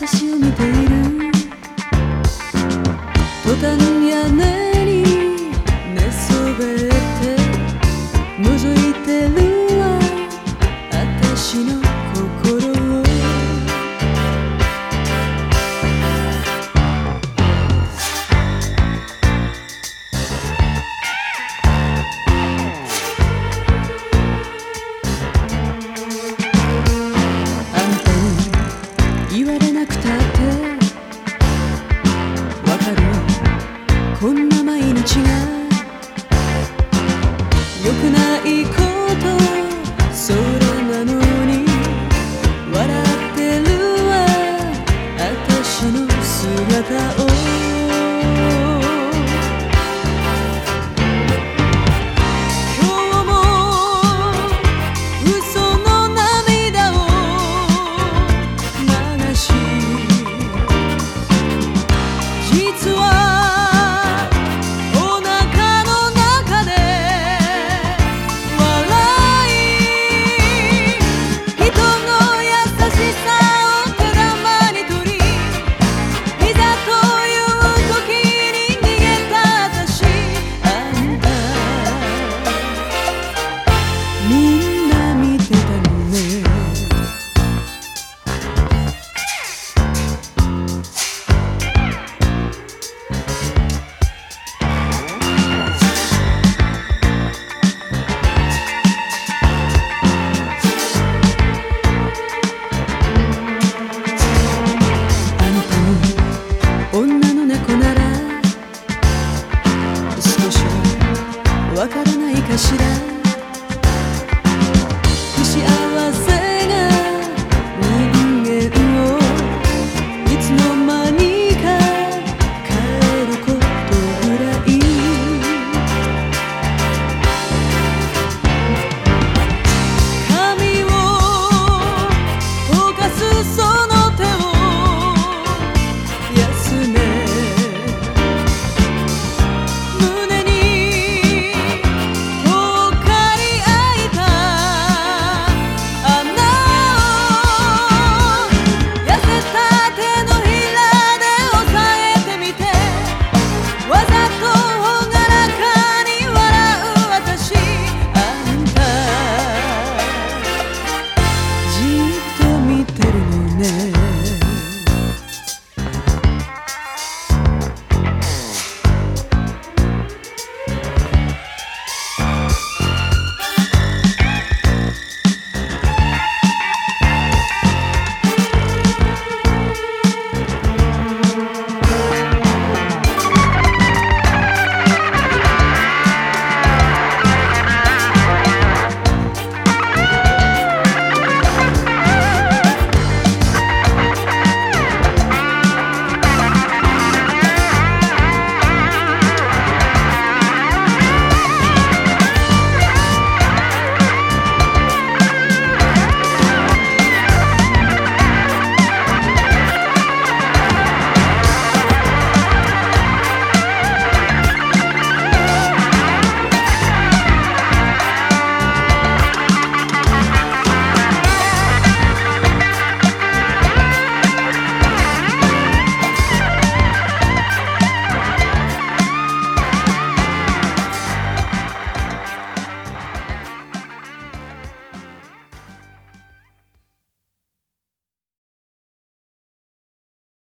私を見ている。姿をないかしら。